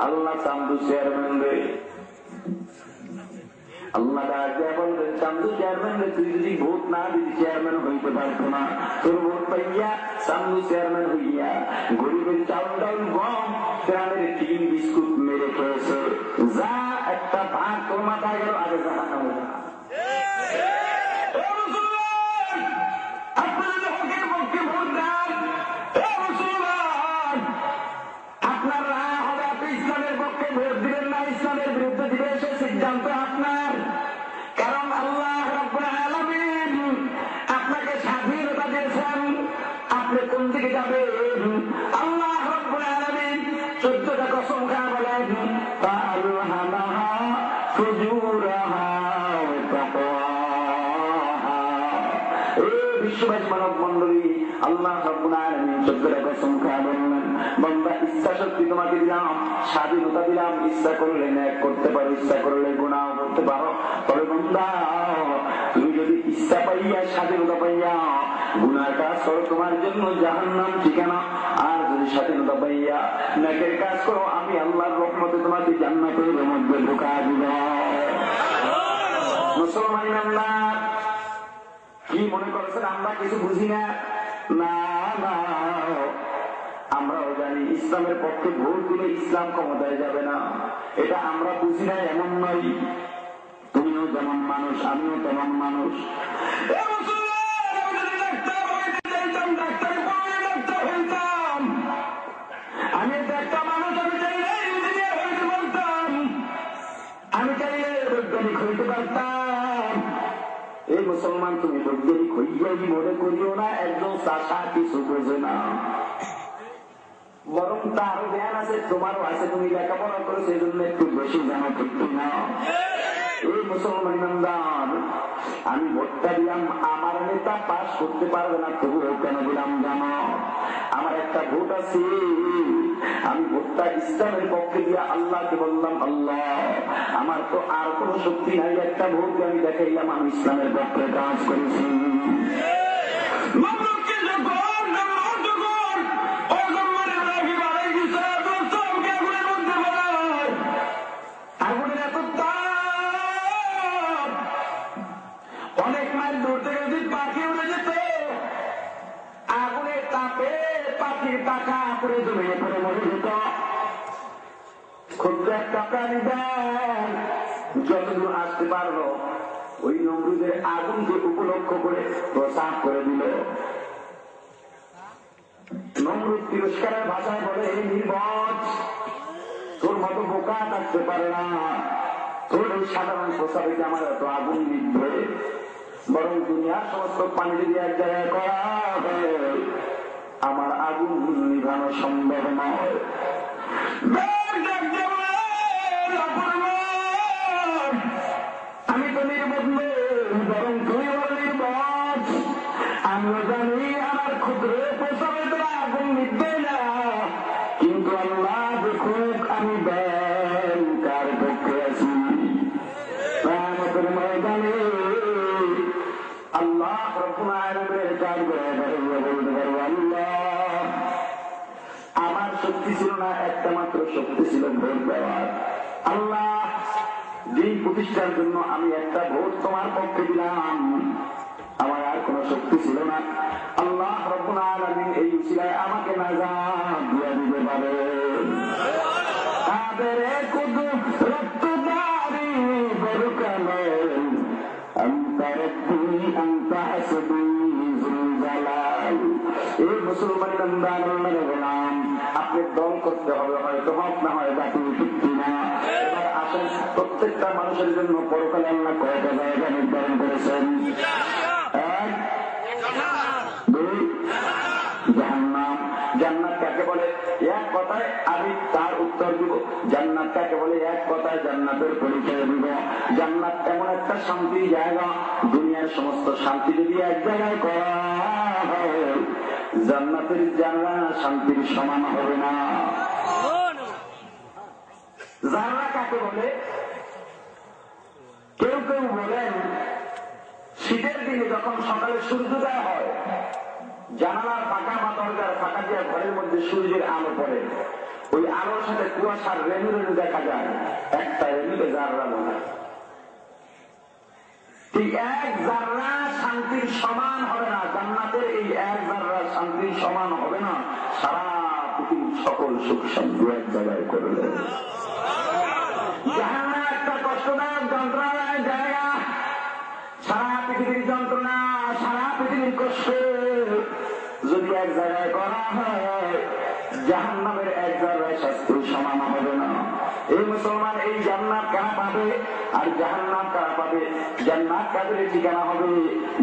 আল্লাহ চান্দু চেয়ারম্যান রে তুই যদি ভোট না দিদি চেয়ারম্যান হইতে না তোর ভোট পাইয়া চান্দু চেয়ারম্যান হইয়া গরিবের চাউল ডাউল গম গ্রামের বিস্কুট মেরে খেয়েছে যা একটা ভাগ তোর মাথায় গেল আগে জানা স্বাধীনতা দিলাম, ইচ্ছা করলে ন্যাক করতে পারো, ইচ্ছা করলে গুণাও করতে পারো। তবে বন্দা, তুমি যদি ইচ্ছা পাইয়া, স্বাধীনতা পাইয়া গুনার কাজ করো তোমার জন্য জাহান্নাম ঠিকানা। আর যদি স্বাধীনতা পাইয়া ন্যাকের কাজ করো, আমি আল্লাহর রহমতে তোমাকে জান্নাতের মধ্যে ঢোকা দিব। মুসলমান কি মনে করেছেন? আমরা কিছু বুঝি না না। আমরাও জানি ইসলামের পক্ষে ভোট দিলে ইসলাম ক্ষমতায় যাবে না। এটা আমরা বুঝি না এমন নয় তুমিও যেমন মানুষ আমিও তেমন মানুষ। মুসলমান, তুমি বৈজ্ঞানিক হইয়াই মনে করিও না একজন চাষা কিছু বোঝে না। বরং তারও জ্ঞান আছে, তোমারও আছে, তুমি লেখাপড়া করো সেই জন্য একটু বেশি জানো ঠিক না এই মুসলমান আমি ভোটটা দিলাম, আমার নেতা পাশ করতে পারবে না, তবুও কেন দিলাম জানো? আমার একটা ভোট আছে। আমি ভোটটা ইসলামের পক্ষে দিয়ে আল্লাহকে বললাম, আল্লাহ, আমার তো আর কোনো শক্তি নাই, একটা ভোট আমি দেখাইলাম, আমি ইসলামের পক্ষে কাজ করেছি। করে জমিয়ে পড়ে ক্ষুদ্র একটা যতদূর আসতে পারল ওই নমরুদের আগুনকে উপলক্ষ করে প্রসাদ করে দিল নমরুদ তিরস্কারের ভাষায় বলে এই নির্বজ তোর মতো বোকা থাকতে পারে না। তোর এই সাধারণ প্রস্তাবিতে আমার এত আগুন নিভবে বরং দুনিয়ার সমস্ত পানি যদি এক জায়গায় করা হয় আমার আগুন নিভানো সম্ভব নয়। ছিল ভোট দেওয়ার আল্লাহ যেই প্রতিষ্ঠার জন্য আমি একটা ভোট তোমার পক্ষে দিলাম। আমার আর কোন শক্তি ছিল না। আল্লাহ রব্বুল আলামিন এই উসিলায় আমাকে না যা দিতে পারে। মুসলমান আপনি দল করতে হবে, হয়তো হক না হয় বাকি সত্যি না। এবার আসেন, প্রত্যেকটা মানুষের জন্য পরকালে আল্লাহ কয়টা জায়গা নির্ধারণ করেছেন। এক, দুই জাহান্নাম জান্নাত কাকে বলে? এক কথায় আমি তার উত্তর দিব। জান্নাত কাকে বলে? এক কথায় জান্নাতের পরিচয় দিব। জান্নাত এমন একটা শান্তি জায়গা, দুনিয়ার সমস্ত শান্তি যদি এক জায়গায় করা হয় জান্নাতের জানলা শান্তির সমান হবে না। জানলা কাকে বলে? কেউ কেউ বলেন শীতের দিনে যখন সকালে সূর্যোদয় হয় জানালার ফাঁকা বা দরজার ফাঁকা দিয়ে ঘরের মধ্যে সূর্যের আলো পড়ে। ওই আলোর সাথে কুয়াশার রেণু রেণু দেখা যায়। একটা রেণুকে জাররা মনে ঠিক এক জাররা শান্তির সমান হবে না, জান্নাতের এই এক জাররা শান্তির সমান হবে না। সারা পৃথিবীর সকল সুখ শান্তি এক জায়গায় জাহান্নাম একটা কষ্টদায়ক যন্ত্রণার জায়গা। সারা পৃথিবীর যন্ত্রণা, সারা পৃথিবীর কষ্ট যদি এক জায়গায় করা হয় জাহান নামের এক জায়গায় শাস্তির সমান হবে না। এই মুসলমান এই জান্নাত কারা পাবে? আর জাহান নাম কারা পাবে? জান্নাত কাদের ঠিকানা হবে?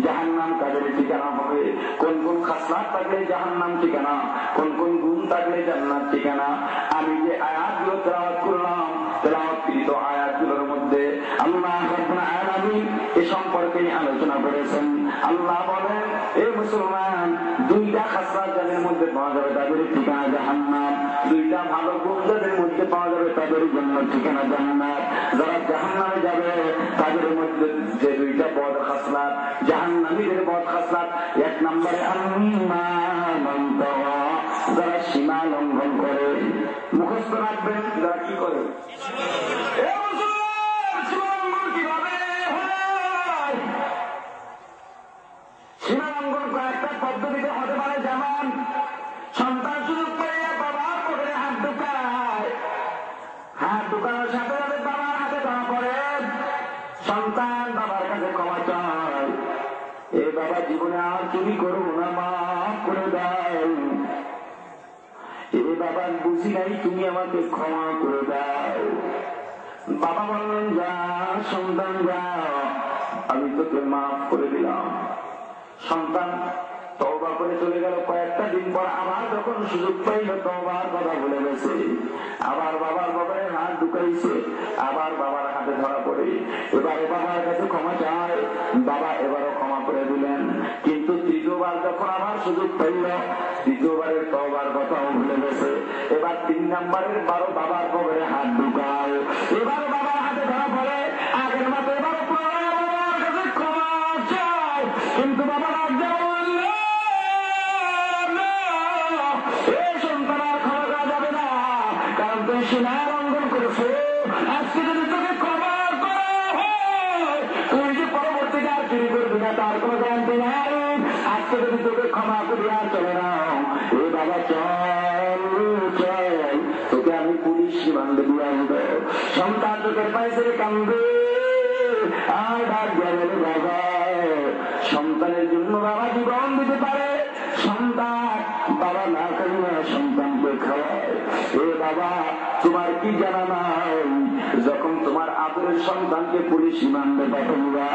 জাহান নাম কাদের ঠিকানা হবে? কোন কোন খাসলাত থাকলে জাহান নাম ঠিকানা? কোন কোন গুণ থাকলে জান্নাত ঠিকানা? আমি যে আয়াতগুলো তেলাওয়াত করলাম, তেলাওয়াতকৃত আয়াতগুলোর মধ্যে আল্লাহ রাব্বুল আলামিন এ সম্পর্কে আলোচনা করেছেন। আল্লাহ বলেন এই মুসলমান পাওয়া যাবে ঠিকানা জাহান্নাম। দুইটা ভালো গুণ যাদের মধ্যে পাওয়া যাবে তাদের ঠিকানা জাহান্নাম। যারা জাহান্নামে মধ্যে যে দুইটা বদ খাসলাত, জাহান্নামীদের বদ খাসলাত, এক নম্বরে যারা সীমা লঙ্ঘন করে, মুখস্থ করে? সীমা পদ্ধতিতে হতে পারে যেমন আর করো না, মাফ করে দাও। এ বাবা বুঝি নাই, তুমি আমাকে ক্ষমা করে দাও। বাবা বললেন, যা, সন্তান, যা, আমি তোকে মাফ করে দিলাম। সন্তান তবা করে চলে গেল কয়েকটা দিন পর আবার যখন সুযোগ পাইল তবার কথা বলে গেছে। আবার বাবার বাবার হাত ঢুকাইছে, আবার বাবার হাতে ধরা পড়ে। এবারে বাবার কাছে ক্ষমা চায়, বাবা এবারও ক্ষমা করে দিলেন। কিন্তু তৃতীয়বার যখন আবার সুযোগ পাইল, তৃতীয়বারের তবার কথাও ভুলে গেছে। এবার তিন নম্বরের বারো বাবার কবরে হাত পুলিশ রিমান্ডে পাঠাইবা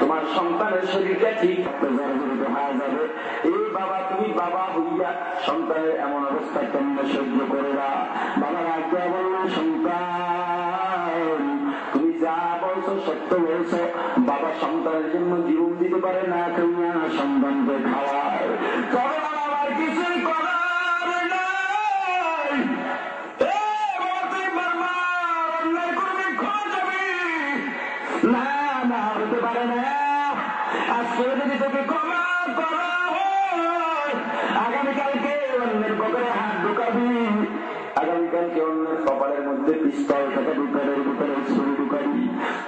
তোমার সন্তানের শরীরটা ঠিক থাকতে যাবে। এই বাবা, তুমি বাবা হইয়া সন্তানের এমন অবস্থা কেমন সহ্য করবা বাবা রাজ্য বলল সন্তান। তুমি যা বলছো, সত্য বলছো। বাবা সন্তানের জন্য জীবন দিতে পারে না কইয়া সন্তানকে খাওয়ায়।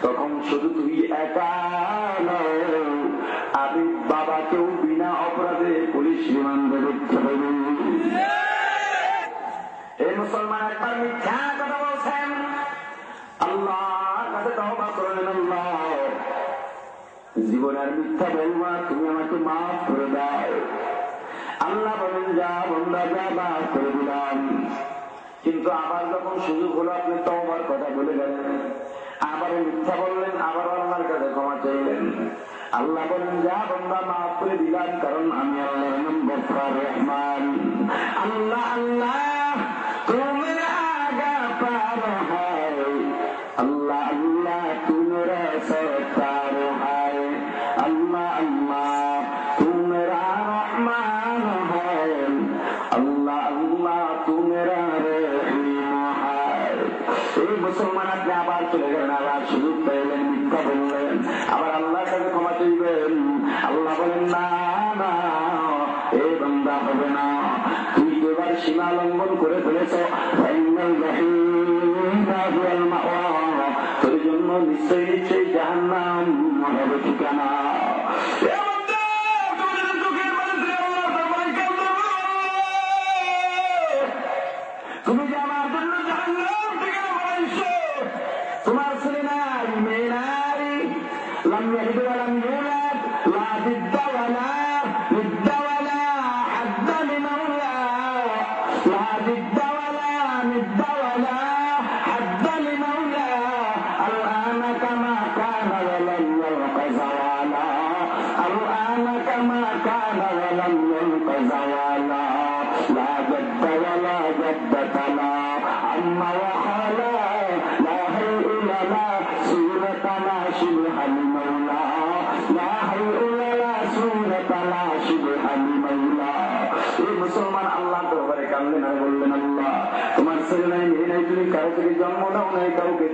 তখন শুধু তুই একা বাবাকেও বিনা অপরাধে পুলিশ রিমান্ডে দেখতে হবে এই মুসলমান একবার মিথ্যা কথা জীবনের মিথ্যা বলবা, তুমি আমাকে মাফ করে দাও। আল্লাহ বলেন, যা বন্ধা যা মাফ করে দিলাম। কিন্তু আবার যখন সুযোগ হলো, আপনি তওবার কথা বলে গেলেন। আবার মিথ্যা বললেন, আবার আল্লাহর কাছে ক্ষমা চাইলেন। আল্লাহ বলেন, যা বন্ধা মাফ করে দিলাম, কারণ আমি গফার রহমান। আল্লাহ আল্লাহ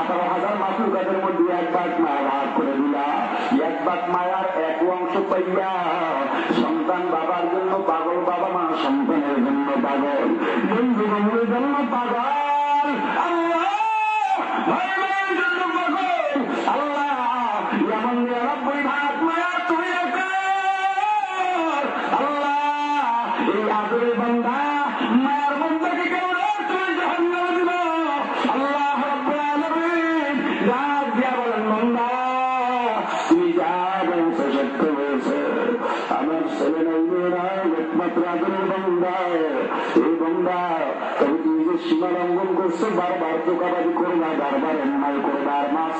আঠারো হাজার মাতুকাদের মধ্যে এক ভাগ মায়া ভাগ করে দিলা। এক ভাগ মায়ার এক অংশ পাইয়া সন্তান বাবার জন্য পাগল বাবা মা সন্তানের জন্য পাগল। বন্ধু বন্ধুর জন্য পাগল। আল্লাহ! জন্য পাগল। আল্লাহ!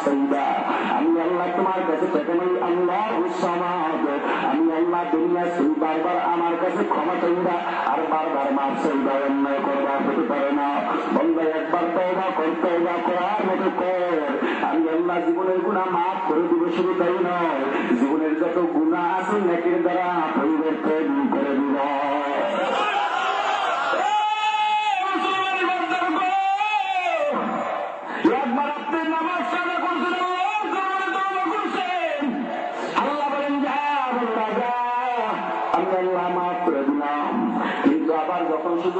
সেইদা আমি আল্লাহ তোমার কাছে নেই আল্লাহ সমাজ আমি আল্লাহ দুনিয়া সেই বারবার আমার কাছে ক্ষমা চাইবা আর বারবার মার চাইবা অন্যায় করবা হতে পারে না। বন্ধা একবার তওবা কর তওবা করার মতো কর। আমি আল্লাহ জীবনের গুণা মাফ করে দিব শুধু তাই নয় জীবনের যত গুণা আছে নাকের দ্বারা পরিবর্তন করে দিব। একবার আপনি নামাজ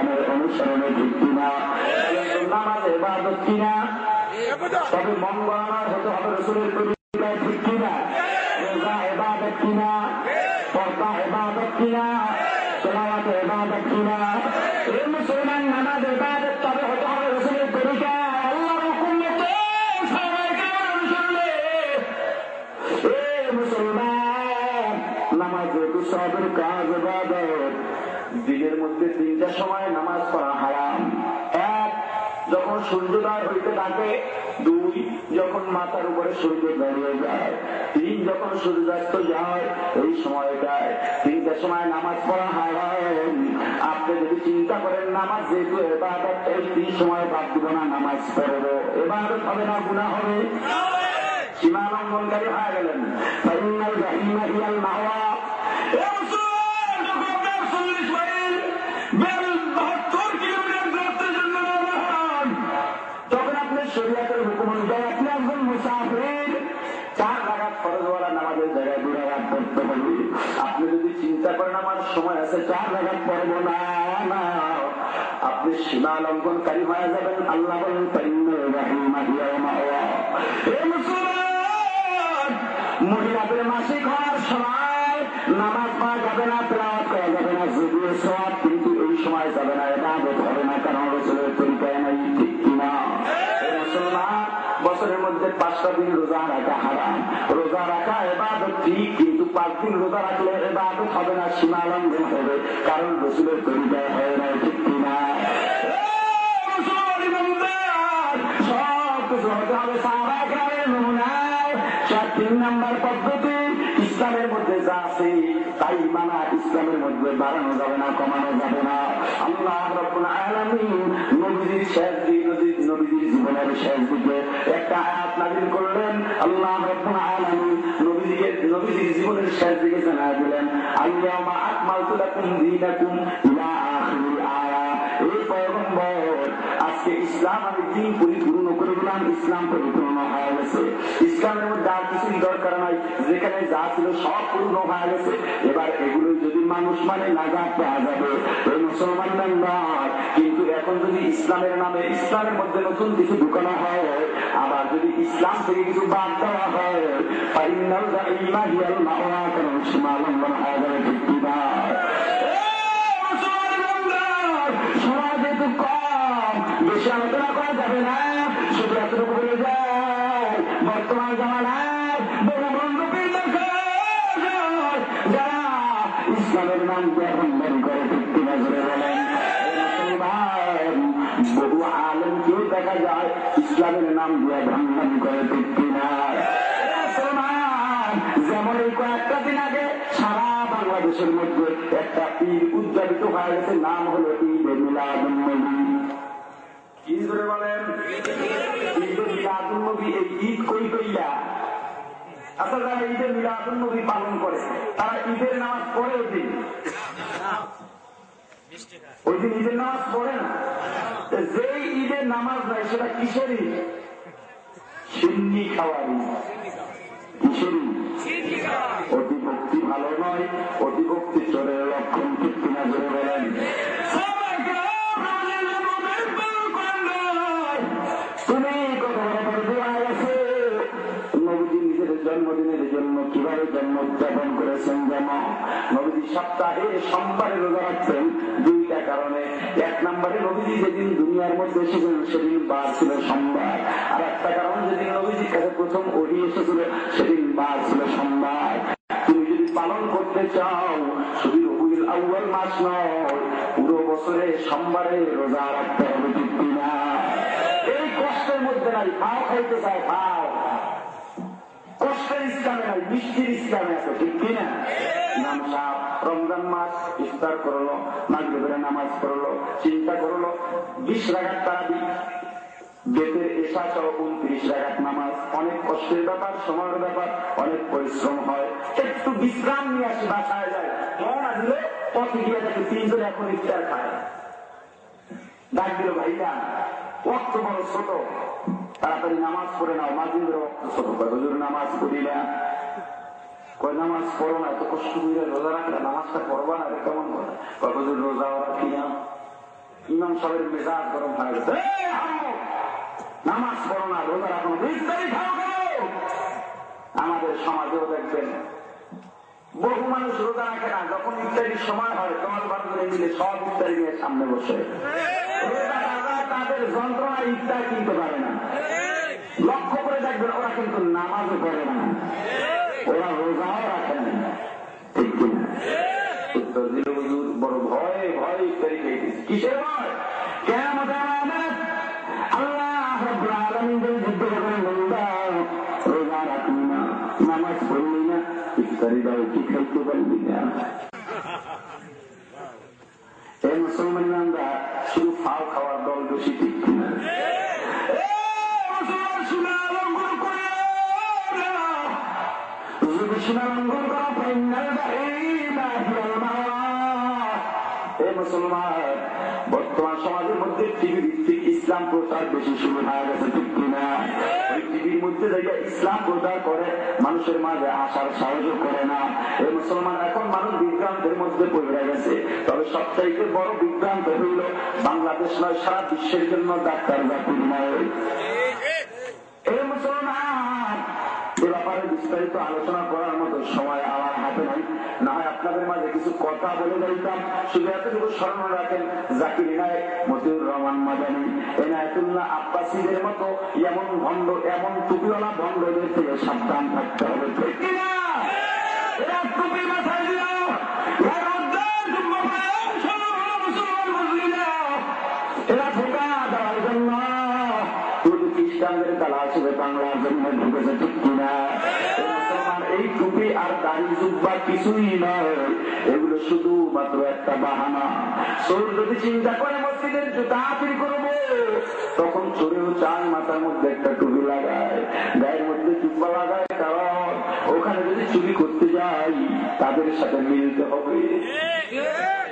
আদর্শ ভিত্তি না তবে মন সূর্য দাঁড়িয়ে যায়। তিন যখন সূর্যাস্ত যায়, এই সময়টায় তিনটার সময় নামাজ পড়া হারাম আপনি যদি চিন্তা করেন, নামাজ যেহেতু এবার এই তিন সময় বাদ দিব না, নামাজ পড়ব। এবার হবে না গুণা হবে। সীমা লঙ্ঘনকারী হয়ে গেলেন। সময় আছে চার রাগাত পড়ব না আপনি সীমা লঙ্ঘনকারী হয়ে যাবেন আল্লাহ মহিলাদের মাসিক হওয়ার সময় নামাজ পড়া যাবে না প্রাওয়াত করা যাবে না যদিও সব কিন্তু এই সময় যাবে না এটা হবে না কারণ রসুলের তরিকায় নাই ঠিক কিনা বছরের মধ্যে পাঁচটা দিন রোজা রাখা হারাম রোজা রাখা এবাদত ঠিক পাঁচ দিন রোজা রাখলে এবাদত হবে না, সীমা লঙ্ঘন হবে কারণ রসুলের তরিকায় হয় না ঠিক কিনা সব কিছু হতে হবে সারা গ্রামের নমুনায়। চার তিন নাম্বার আল্লাহুম্মা আকমালতু লাকুম দীনাকুম ইলা আখিরিল আয়া। এই পয়গম্বর, আজকে ইসলাম আমি দিন পরিপূর্ণ করে দিলাম। ইসলাম পরিপূর্ণ হয়ে গেছে। ইসলামের মধ্যে আর কিছুই দরকার নাই। যেখানে যা ছিল সব পূর্ণ হয়ে গেছে। এবার এগুলো যদি মানুষ মানে নাজাদ পাওয়া যাবে। মুসলমান কিন্তু এখন যদি ইসলামের নামে ইসলামের মধ্যে নতুন কিছু ঢুকানো হয়, আবার যদি ইসলাম থেকে কিছু বাদ দেওয়া হয় ফাইনাল জাইমা হিয়াল মাওয়া কারণ সীমা হয়ে যাবে ঠিক ইসলামের নাম দিয়ে ভ্রমণ করে ফিরতে না যেমন এই কয়েকটা দিন আগে সারা বাংলাদেশের মধ্যে একটা ঈদ উদযাপিত হয়ে গেছে, নাম হলো ঈদ ঈদ কই কইয়া ঈদের পালন করে। তারা ঈদের নামাজ পড়ে ওই দিন। ওই দিন ঈদের নামাজ পড়ে না? তো যেই ঈদের নামাজ নাই সেটা কিসের ঈদ? সিন্নি খাওয়ার ঈদ। কিসের ঈদ? অতি ভক্তি ভালো নয় অতি ভক্তি চোরের লক্ষণ ঠিক কিনা জোরে বলেন। জন্মদিনের জন্য কীভাবে জন্ম উদযাপন করেছেন যেমন নবীজি সপ্তাহে সোমবারে রোজা রাখছেন কারণে এক নম্বরে নবীজি যেদিন দুনিয়ার মধ্যে এসেছিলেন, সেদিন বার ছিল সোমবার। আর একটা কারণ, যেদিন নবীজির কাছে প্রথম ওহি এসেছিল, সেদিন বার ছিল সোমবার। তুমি যদি পালন করতে চাও, শুধু রবিউল আউ্বাল মাস নয়, পুরো বছরে সোমবারে রোজা রাখতে হবে, ঠিক কিনা? এই কষ্টের মধ্যে নাই খাও খাইতে চায় খাও কষ্টের ইসলামে নাই, মিষ্টির ইসলামে আছে, ঠিক কিনা? রমজান মাস, ইফতার করল, মাগরিবের নামাজ পড়ল, চিন্তা করল, বিশ রাখার তারাবি, বেতের এসা সহ উনত্রিশ রাখাত নামাজ। অনেক কষ্টের ব্যাপার, সময়ের ব্যাপার, অনেক পরিশ্রম হয়। একটু বিশ্রাম নিয়ে আসি, বাসায় যায় মন আসলে পথে গিয়ে দেখে তিনজন এখন ইফতার খায়। ডাক দিল ভাইটা অক্ত বড় ছোট তাড়াতাড়ি নামাজ পড়ে নাও হুজুর নামাজ পড়ি না। কয় নামাজ পড়ো না এত কষ্ট করে রোজা রাখলে নামাজটা পড়বা না কেমন কয় হুজুর রোজাও রাখি না। ইমাম সাহেবের মেজাজ গরম হয়ে গেছে। নামাজ পড়ো না রোজা রাখো আমাদের সমাজেও দেখবেন বহু মানুষ রোজা রাখে না যখন ইফতারির সময় হয় তোমার বান্ধবী মিলে সব ইফতারি নিয়ে সামনে বসে। তাদের যন্ত্রণা ইফতার কিনতে পারে না। লক্ষ্য করে দেখবেন ওরা কিন্তু নামাজও করে না। ওরা রোজাও রাখে না। ঠিক কিনা? বড় ভয়ে ভয়ে তারিখে কিসের ভয়? ময়দানে আল্লাহ শুধু ফাও খাওয়ার দল বেশি ঠিক মুসলমান, বর্তমান সমাজের মধ্যে টিভি ইসলাম প্রচার বেশি শুরু হয়ে গেছে ইসলাম প্রচার করে, মানুষের মাঝে আসার সাহায্য করে না। এই মুসলমান, এখন মানুষ বিভ্রান্তের মধ্যে পড়ে গেছে। তবে সবচাইতে বড় বিভ্রান্ত হইল বাংলাদেশ নয়, সারা বিশ্বের জন্য ডাক্তার জাতির নয় এই মুসলমান এ ব্যাপারে বিস্তারিত আলোচনা করার মতো সময় আমার হাতে নাই। না হয় আপনাদের মাঝে কিছু কথা বলে দিতাম শুধু এতটুকু স্মরণ রাখেন, জাকির ইনায়ক মতিউর রহমান মাদানী, এনায়তুল্লাহ আব্বাসীদের মতো এমন ভণ্ড, এমন টুপিওয়ালা ভণ্ডদের থেকে সাবধান থাকতে হবে। ঠিক কিনা? টুপি মাথায় দিল। জুব্বা কিছুই নয়। এগুলো শুধু মাত্র একটা বাহানা। চোর যদি চিন্তা করে মসজিদের জুতা আপিল করব, তখন চোরেও চায় মাথার মধ্যে একটা টুপি লাগায়, গায়ের মধ্যে জুব্বা লাগায় কারণ ওখানে যদি চুরি করতে যাই, তাদের সাথে মিলতে হবে।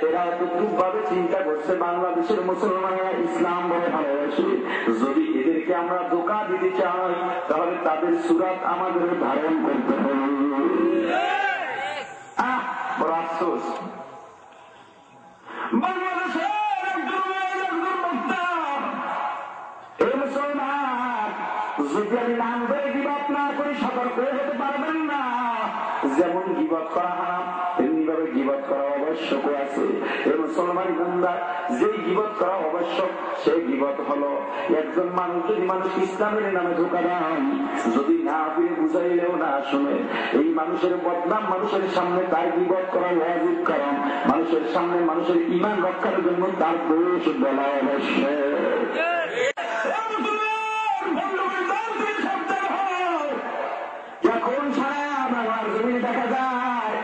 এরা অতটুক ভাবে চিন্তা করছে বাংলাদেশের মুসলমানরা ইসলাম বলে ভালোবাসে যদি এদেরকে আমরা ধোকা দিতে চাই, তাহলে তাদের সুরাত আমাদের ধারণ করতে হবে। আহ, বড় আফসোস। বাংলাদেশের একজন সতর্ক হতে পারবেন না। যেমন গিবত করা হারাম। আবশ্যক আছে। এই মুসলমান ইমানদার যেই গিবত করা আবশ্যক, সেই গিবত হলো একজন মানুষ যদি মানুষ ইসলামের নামে ধোকা দেয়, যদি না ফিরে বুঝাইলেও না শুনে, এই মানুষের বদনাম মানুষের সামনে তার গিবত করা ওয়াজিব কারণ, মানুষের সামনে মানুষের ইমান রক্ষার জন্য তার দোষ বলা ছাড়া দেখা যায়,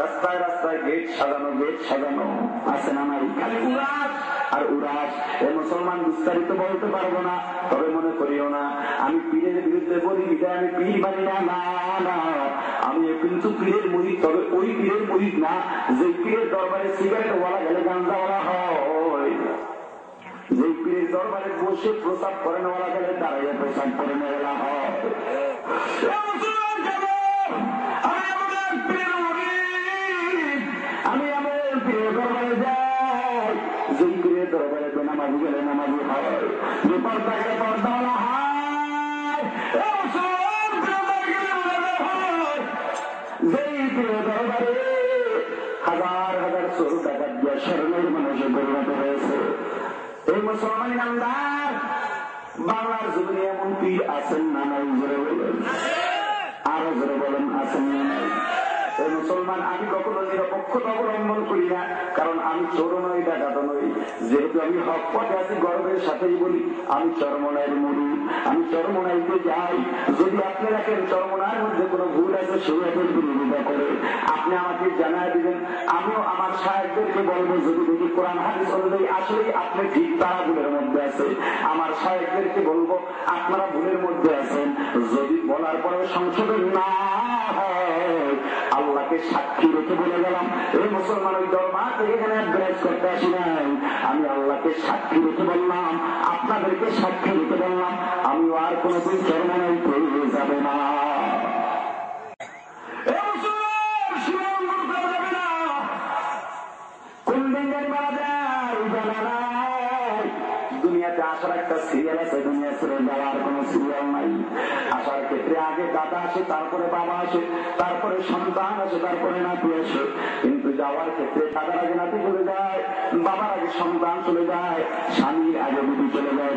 রাস্তায় রাস্তায় গেট সাজানো সাজানো আছে না নাই। খালি উড়াস আর উড়াস এ মুসলমান বিস্তারিত বলতে পারব না, তবে মনে করিও না, আমি পীরের বিরুদ্ধে বলি বিদায় আমি পীর মানি না না আমি কিন্তু পীরের মুরিদ, তবে ওই পীরের মুরিদ না যে পীরের দরবারে সিগারেট ওয়ালা গেলে গাঞ্জাওয়ালা হয়। যে পীরের দরবারে বসে প্রসাদ করে নেওয়া গেলে দাঁড়াইয়া প্রসাদ করে নেওয়া হয়। দরবারে তো নামাজি গেলে নামাজি হয় যে পর্দা গেলে পর্দাওয়ালা হয় যেই পীরের দরবারে হাজার হাজার চোর টাকা দিয়ে স্মরণের মানুষে পরিণত হয়েছে আরও বলেন আছেন মুসলমান আমি কখনো নিরপেক্ষতা অবলম্বন করি না, কারণ আমি চোর নই, ডাকাত নই। যেহেতু আমি হক পথে আছি, গর্বের সাথেই বলি, আমি চরমনায়ের মুড়ি, আমি চরমনাইতে যাই। যদি আপনি দেখেন চরমনায়ের মধ্যে কোনো ভুল আছে সেগুলোকে বিরোধিতা করে। আপনি আমাকে জানায় দিবেন, আমিও আমার সাহেবদেরকে বলব, যদি দেখি কোরআন, হাদিস অনুযায়ী আসলেই আপনি ঠিক তারা ভুলের মধ্যে আছে আমার সাহেবদেরকে বলব, আপনারা ভুলের মধ্যে আছেন। যদি বলার পরে সংশোধন না হয় আল্লাহকে সাক্ষী রেখে বলে গেলাম এই মুসলমান ওই দরবার এখানে অ্যাড্রেস করতে আসি নাই। আমি আল্লাহকে সাক্ষী রেখে বললাম, আপনাদেরকে সাক্ষী রেখে বললাম, আমি আর কোনোদিন চরমানাই তৈরি যাবে না। সিরিয়াল আছে দুনিয়া ছেড়ে যাওয়ার কোন সিরিয়াল নাই। আসার ক্ষেত্রে আগে দাদা আসে, তারপরে বাবা আসে, তারপরে সন্তান আসে, তারপরে নাতি আসে। কিন্তু যাওয়ার ক্ষেত্রে দাদার আগে নাতি চলে যায়, বাবার আগে সন্তান চলে যায়, স্বামীর আগে বুধি চলে যায়।